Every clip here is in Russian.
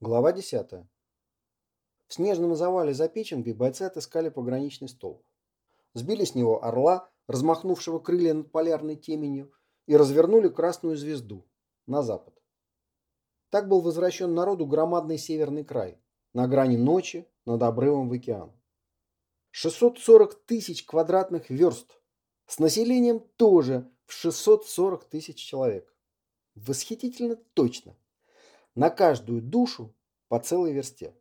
Глава 10. В снежном завале за Печенгой бойцы отыскали пограничный столб. Сбили с него орла, размахнувшего крылья над полярной теменью, и развернули красную звезду на запад. Так был возвращен народу громадный северный край, на грани ночи над обрывом в океан. 640 тысяч квадратных верст, с населением тоже в 640 тысяч человек. Восхитительно точно. На каждую душу по целой версте.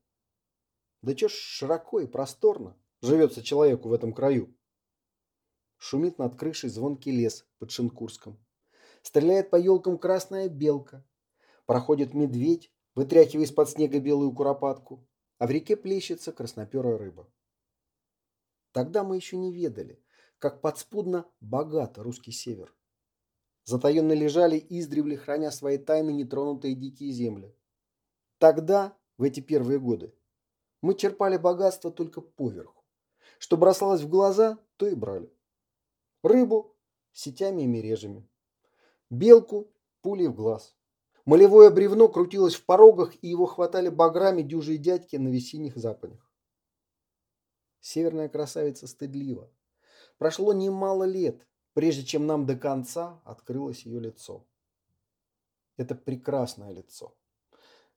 Да чё ж широко и просторно живется человеку в этом краю. Шумит над крышей звонкий лес под Шинкурском. Стреляет по елкам красная белка. Проходит медведь, вытряхивая из-под снега белую куропатку, а в реке плещется красноперая рыба. Тогда мы еще не ведали, как подспудно богат русский север. Затаенно лежали издревле, храня свои тайны нетронутые дикие земли. Тогда, в эти первые годы, мы черпали богатство только поверху. Что бросалось в глаза, то и брали. Рыбу сетями и мережами. Белку пулей в глаз. Молевое бревно крутилось в порогах, и его хватали баграми дюжие дядьки на весенних западях. Северная красавица стыдлива. Прошло немало лет, прежде чем нам до конца открылось ее лицо. Это прекрасное лицо.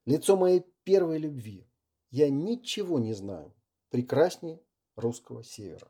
Лицо моей первой любви. Я ничего не знаю прекраснее русского севера.